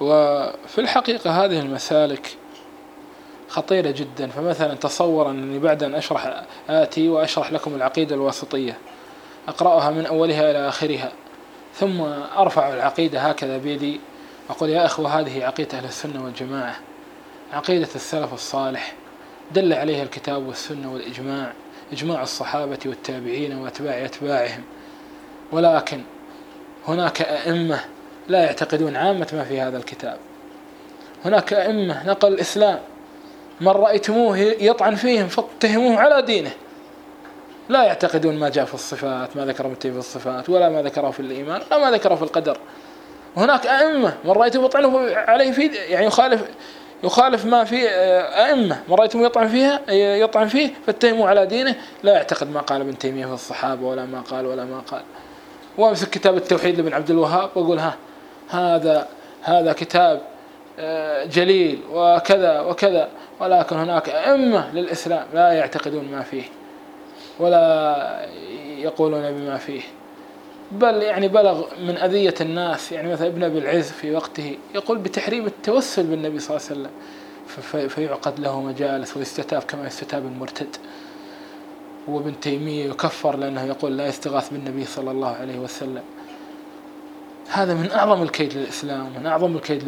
وفي الحقيقة هذه المسالك خطيرة جدا. فمثلا تصور أنني بعد أن أشرح آتي وأشرح لكم العقيدة الواسطية أقرأها من أولها إلى آخرها ثم أرفع العقيدة هكذا بيدي أقول يا أخوة هذه عقيدة أهل السنة والجماعة. عقيدة السلف الصالح دل عليها الكتاب والسنة والإجماع إجماع الصحابة والتابعين وأتباع أتباعهم. ولكن هناك أئمة لا يعتقدون عامة ما في هذا الكتاب. هناك أئمة نقل الإسلام من رأيتموه يطعن فيهم فاتهموه على دينه. لا يعتقدون ما جاء في الصفات ما ذكره في الصفات ولا ما ذكره في الإيمان ولا ما ذكره في القدر. هناك أئمة من رأيتم يطعنه عليه في يعني يخالف يخالف ما في آه، أئمة من رأيتم يطعن فيها يطعن فيه فاتهموا على دينه. لا يعتقد ما قال ابن تيمية في الصحابة ولا ما قال ولا ما قال. وامسك كتاب التوحيد لابن عبد الوهاب واقول ها هذا هذا كتاب آه، جليل وكذا وكذا ولكن هناك أئمة للإسلام لا يعتقدون ما فيه ولا يقولون بما فيه. بل يعني بلغ من أذية الناس يعني مثلا ابن أبي العز في وقته يقول بتحريم التوسل بالنبي صلى الله عليه وسلم فيعقد له مجالس ويستتاب كما يستتاب المرتد. وابن تيمية يكفر لأنه يقول لا يستغاث بالنبي صلى الله عليه وسلم. هذا من أعظم الكيد للإسلام من أعظم الكيد للدين.